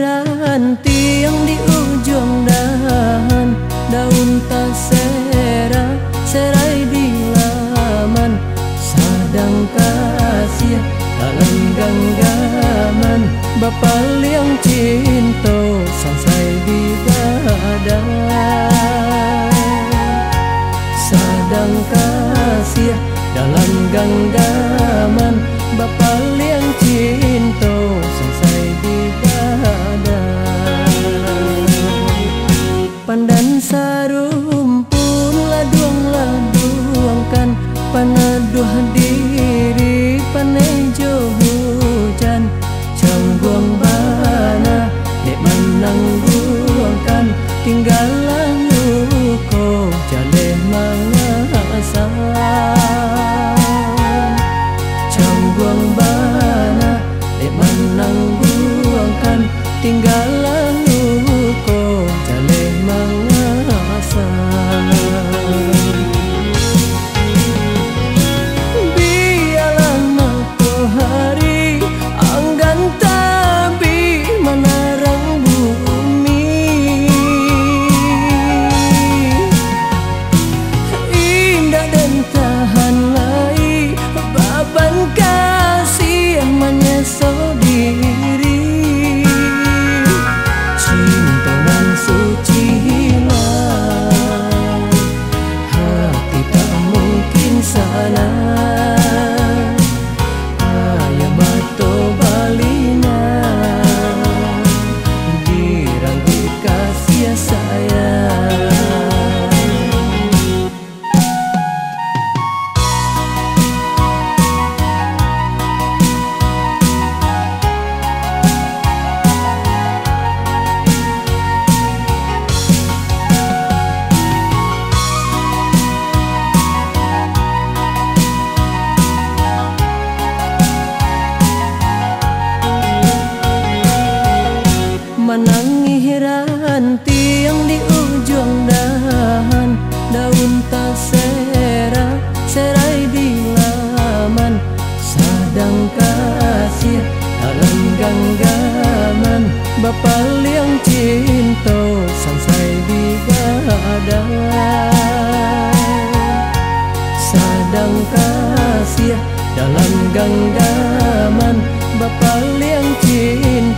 Teteran tiang di ujung dahan Daun tak sera Serai di laman. Sadang kasih Dalam genggaman Bapak liang cinta Sangsai di dada. Sadang kasih Dalam genggaman Bapak liang cinta xa padang kasih dalam genggaman Bapak yang cinta Sampai di badai Sadang kasih dalam genggaman Bapak yang cinta